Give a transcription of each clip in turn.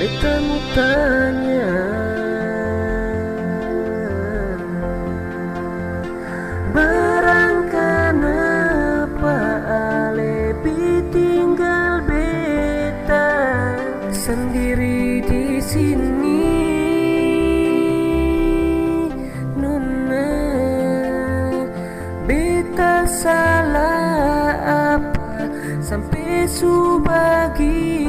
Betamu tanya. Barangkan apa Alebi tinggal beta Sendiri di sini. Nona Beta salah apa Sampai subagini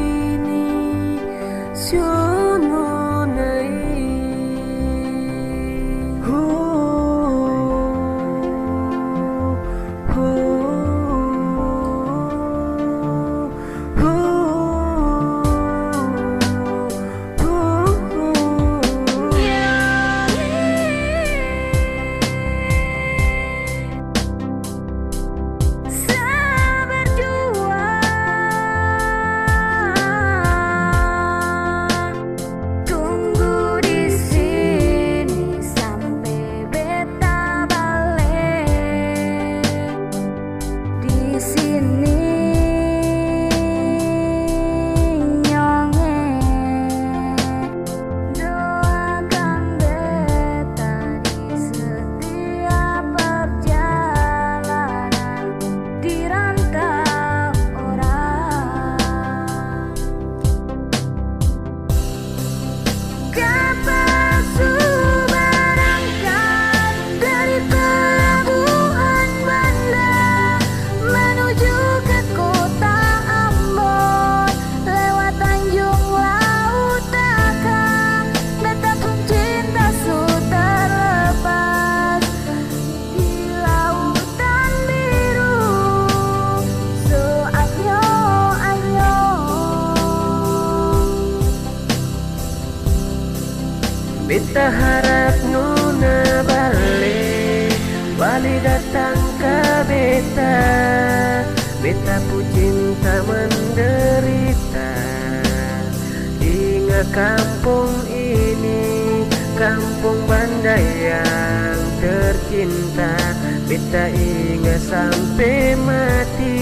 ke beta Beta pu cinta menderita. Ingat kampung ini Kampung Bandai yang tercinta. Beta ingat sampai mati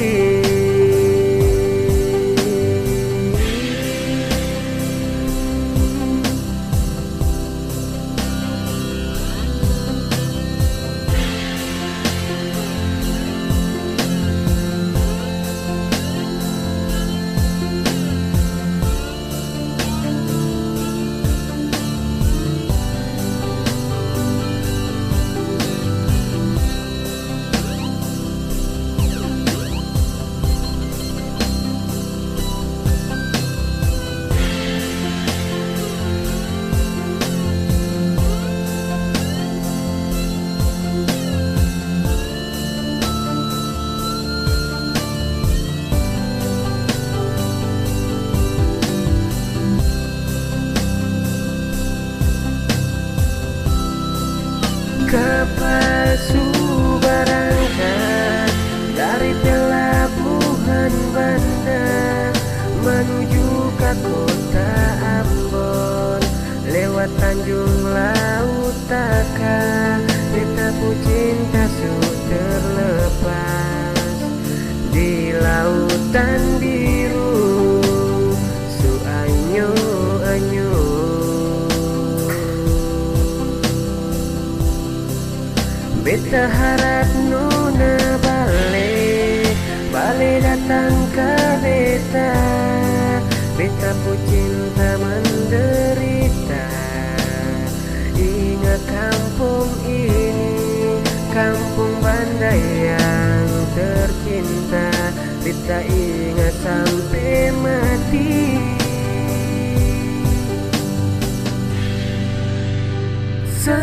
Tanjung Laut Taka kita pu cinta sudah terlepas. Di lautan biru su anyo. Anyo Beta harap Nona balik Balik datang ke beta. Beta pu cinta tercinta Beta ingat sampai mati. Sa